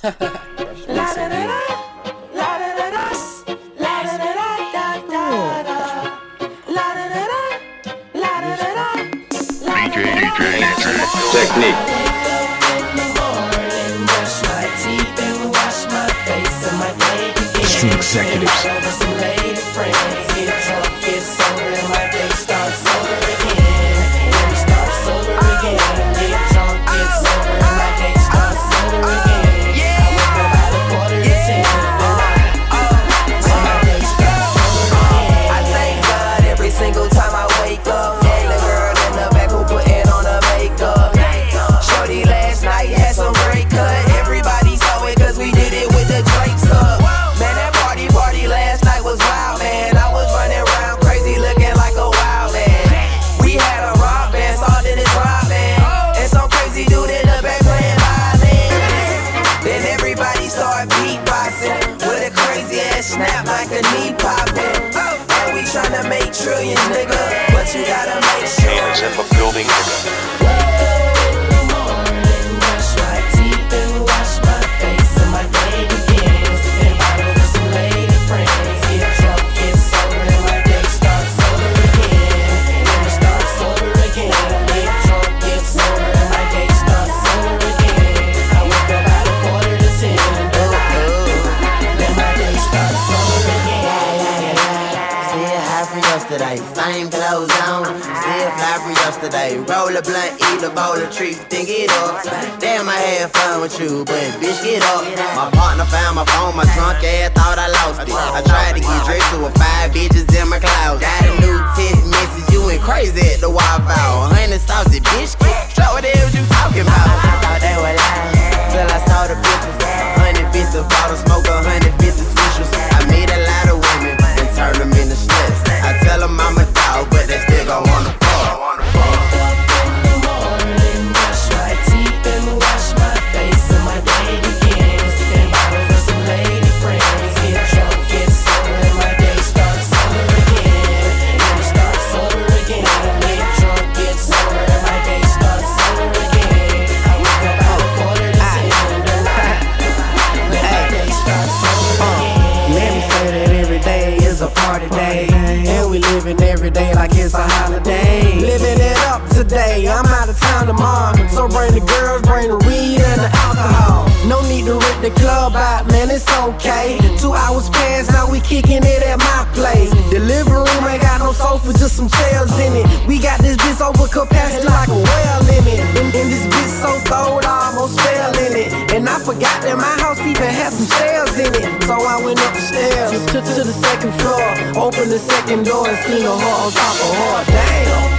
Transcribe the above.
Technique. Street executives. Snap like a knee popping. And we tryna make trillions, nigga, but you gotta make sure. Hands in the building, nigga. Yesterday, same clothes on. Still fly from yesterday. Roll a blunt, eat a bowl of treats, then get up. Damn, I had fun with you, but bitch, get up. My partner found my phone, my drunk ass thought I lost it. I tried to get dressed with five bitches in my closet. Got a new text message, you went crazy at the Wi-Fi. They wanna a party day. And we living every day like it's a holiday. Living it up today, I'm out of town tomorrow. So bring the girls, bring the weed and the alcohol. No need to rent the club out, man, it's okay. Two hours past, now we kicking it at my place. The living room ain't got no sofa, just some chairs in it. We got this bitch over capacity like a well limit. And, and this bitch so throwed, I almost fell in it. And I forgot that my house even had some stairs in it. To, to the second floor, opened the second door and seen a whore on top of her. Damn.